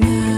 now.